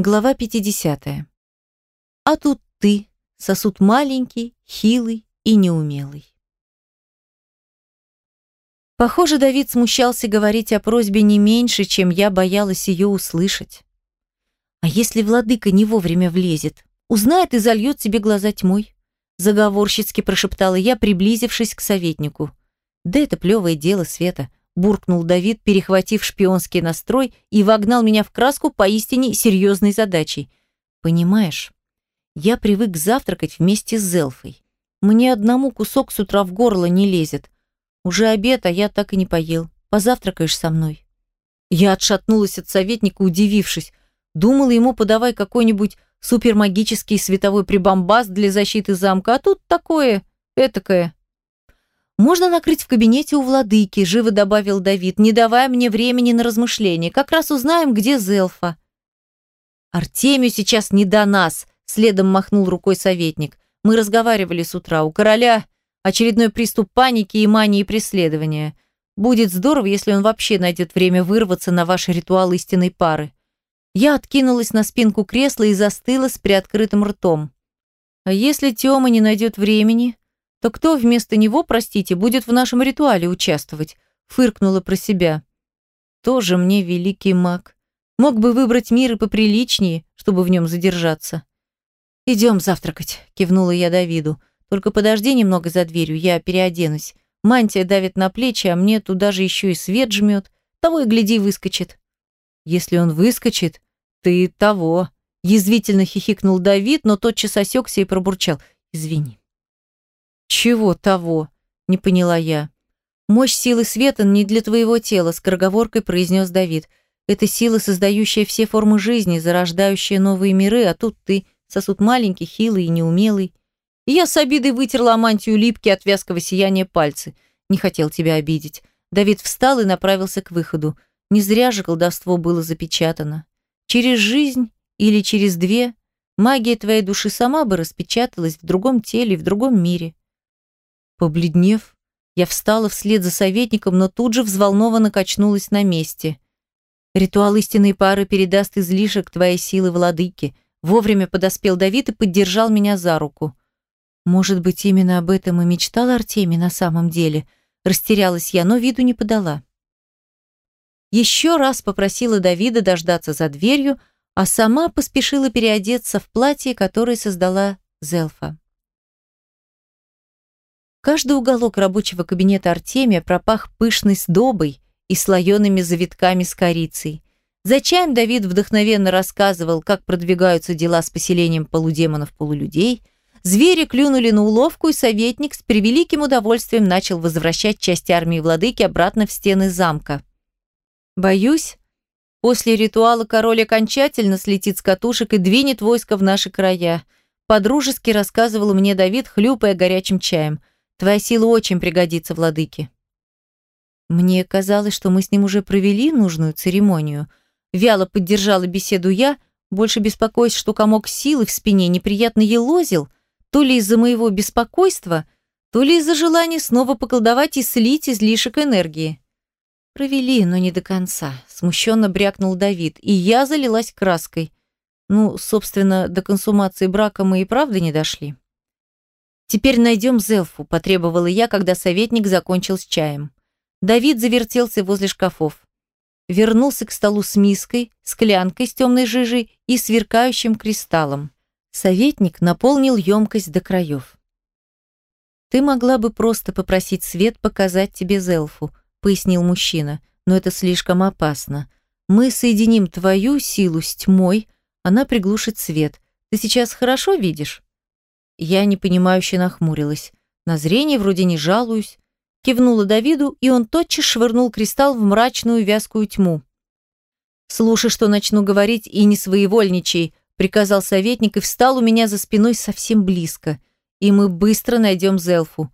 Глава 50. А тут ты, сосуд маленький, хилый и неумелый. Похоже, Давид смущался говорить о просьбе не меньше, чем я боялась ее услышать. А если владыка не вовремя влезет, узнает и зальет себе глаза тьмой? Заговорщицки прошептала я, приблизившись к советнику. Да это плевое дело, Света буркнул Давид, перехватив шпионский настрой и вогнал меня в краску поистине серьезной задачей. Понимаешь, я привык завтракать вместе с Зелфой. Мне одному кусок с утра в горло не лезет. Уже обед, а я так и не поел. Позавтракаешь со мной? Я отшатнулась от советника, удивившись. Думала ему подавай какой-нибудь супермагический световой прибамбас для защиты замка, а тут такое, этакое. «Можно накрыть в кабинете у владыки», – живо добавил Давид, не давая мне времени на размышления. «Как раз узнаем, где Зелфа». «Артемию сейчас не до нас», – следом махнул рукой советник. «Мы разговаривали с утра. У короля очередной приступ паники и мании преследования. Будет здорово, если он вообще найдет время вырваться на ваш ритуал истинной пары». Я откинулась на спинку кресла и застыла с приоткрытым ртом. «А если Тёма не найдет времени?» То кто вместо него, простите, будет в нашем ритуале участвовать? Фыркнула про себя. Тоже мне великий маг. Мог бы выбрать мир и поприличнее, чтобы в нем задержаться. «Идем завтракать», — кивнула я Давиду. «Только подожди немного за дверью, я переоденусь. Мантия давит на плечи, а мне туда же еще и свет жмет. Того и гляди, выскочит». «Если он выскочит, ты того», — язвительно хихикнул Давид, но тотчас осекся и пробурчал. «Извини». «Чего того?» – не поняла я. «Мощь силы света не для твоего тела», – скороговоркой произнес Давид. «Это сила, создающая все формы жизни, зарождающая новые миры, а тут ты, сосуд маленький, хилый и неумелый». И я с обидой вытерла мантию липки от вязкого сияния пальцы. Не хотел тебя обидеть. Давид встал и направился к выходу. Не зря же колдовство было запечатано. Через жизнь или через две магия твоей души сама бы распечаталась в другом теле, в другом мире. Побледнев, я встала вслед за советником, но тут же взволнованно качнулась на месте. Ритуал истинной пары передаст излишек твоей силы владыки. Вовремя подоспел Давид и поддержал меня за руку. Может быть, именно об этом и мечтал Артемий на самом деле. Растерялась я, но виду не подала. Еще раз попросила Давида дождаться за дверью, а сама поспешила переодеться в платье, которое создала Зелфа. Каждый уголок рабочего кабинета Артемия пропах пышной сдобой и слоеными завитками с корицей. За чаем Давид вдохновенно рассказывал, как продвигаются дела с поселением полудемонов-полулюдей. Звери клюнули на уловку, и советник с превеликим удовольствием начал возвращать части армии владыки обратно в стены замка. «Боюсь, после ритуала король окончательно слетит с катушек и двинет войско в наши края», подружески рассказывал мне Давид, хлюпая горячим чаем – Твоя сила очень пригодится владыке. Мне казалось, что мы с ним уже провели нужную церемонию. Вяло поддержала беседу я, больше беспокоясь, что комок силы в спине неприятно елозил, то ли из-за моего беспокойства, то ли из-за желания снова поколдовать и слить излишек энергии. Провели, но не до конца. Смущенно брякнул Давид, и я залилась краской. Ну, собственно, до консумации брака мы и правда не дошли. «Теперь найдем Зелфу», – потребовала я, когда советник закончил с чаем. Давид завертелся возле шкафов. Вернулся к столу с миской, склянкой с темной жижей и сверкающим кристаллом. Советник наполнил емкость до краев. «Ты могла бы просто попросить Свет показать тебе Зелфу», – пояснил мужчина, – «но это слишком опасно. Мы соединим твою силу с тьмой, она приглушит свет. Ты сейчас хорошо видишь?» Я непонимающе нахмурилась. На зрение вроде не жалуюсь. Кивнула Давиду, и он тотчас швырнул кристалл в мрачную вязкую тьму. «Слушай, что начну говорить, и не своевольничай», приказал советник и встал у меня за спиной совсем близко. И мы быстро найдем Зелфу.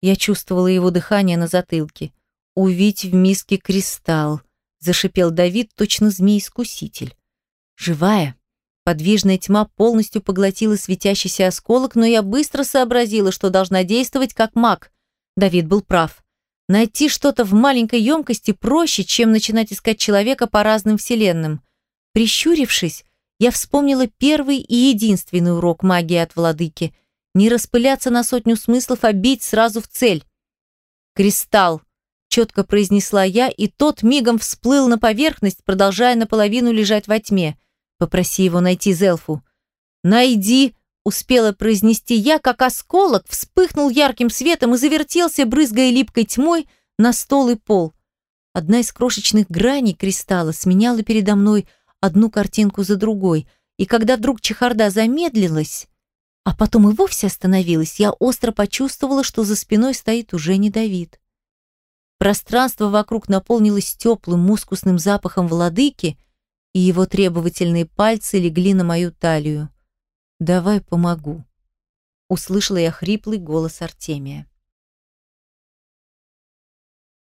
Я чувствовала его дыхание на затылке. «Увидь в миске кристалл», зашипел Давид, точно змей-искуситель. «Живая?» Подвижная тьма полностью поглотила светящийся осколок, но я быстро сообразила, что должна действовать как маг. Давид был прав. Найти что-то в маленькой емкости проще, чем начинать искать человека по разным вселенным. Прищурившись, я вспомнила первый и единственный урок магии от владыки. Не распыляться на сотню смыслов, а бить сразу в цель. «Кристалл», — четко произнесла я, и тот мигом всплыл на поверхность, продолжая наполовину лежать во тьме. «Попроси его найти Зелфу». «Найди», — успела произнести я, как осколок вспыхнул ярким светом и завертелся, брызгая липкой тьмой, на стол и пол. Одна из крошечных граней кристалла сменяла передо мной одну картинку за другой, и когда вдруг чехарда замедлилась, а потом и вовсе остановилась, я остро почувствовала, что за спиной стоит уже не Давид. Пространство вокруг наполнилось теплым мускусным запахом владыки, и его требовательные пальцы легли на мою талию. «Давай помогу», — услышала я хриплый голос Артемия.